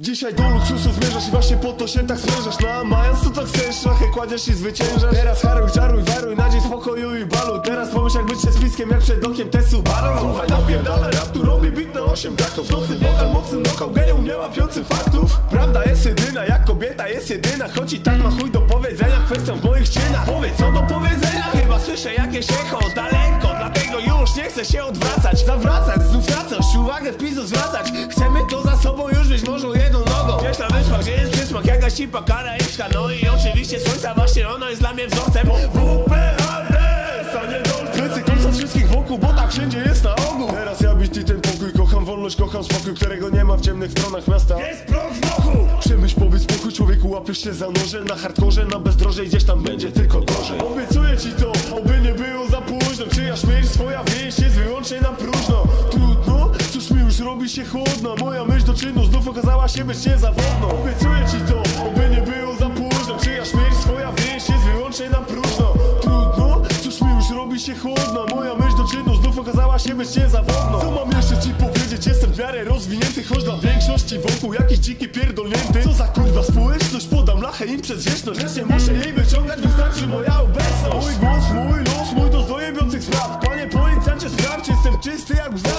Dzisiaj do luksusu zmierzasz i właśnie po to się tak smierzasz Na mając to co chcesz, trochę kładziesz i zwyciężasz. Teraz haruj, czaruj, waruj, na dzień spokoju i balu. Teraz pomyśl jak być się spiskiem, jak przed okiem te Subaru Słuchaj, napierdala rap, tu robi beat na 8 taktów Nocy wokal, mocny knockout, genium nie łapiący faktów. Prawda jest jedyna, jak kobieta jest jedyna. Choć i tak ma chuj do powiedzenia kwestią w moich czynach Powiedz co do powiedzenia, chyba słyszę jakieś echo daleko. Dlatego już nie chcę się odwracać. Zawracać, znów coś, uwagę w pizu zwracać. Chcemy to za sobą już być może na wyspach, gdzie jest przysmak, jakaś cipa karaibska No i oczywiście słońca, właśnie ono jest dla mnie wzorcem. WPAD, a nie dol Plecy końca wszystkich wokół, bo tak wszędzie jest na ogół. Teraz ja bić ten pokój, kocham wolność, kocham spokój Którego nie ma w ciemnych stronach miasta. Jest prąd w boku Przemyśl, powiedz spokój, człowieku łapiesz się za noże. Na hardkorze, na bezdroże gdzieś tam będzie tylko gorzej Obiecuję ci to, oby nie było za późno. Czyja śmierć, swoja wieść jest wyłącznie na się chłodno Moja myśl do czynu znów okazała się być niezawodną. Obiecuję ci to, oby nie było za późno. Czyja śmierć, swoja wieść jest wyłącznie na próżno. Trudno, cóż mi już robi się chłodno? Moja myśl do czynu znów okazała się być niezawodną. Co mam jeszcze ci powiedzieć, jestem w miarę rozwinięty Choć dla większości wokół jakiś dziki pierdolnięty. Co za kurwa społeczność, podam lachę im przez wieczność. Lecz nie muszę jej wyciągać, wystarczy moja obecność. Mój głos, mój los, mój to z dojebiących spraw. Panie policjancie sprawdź, jestem czysty jak łza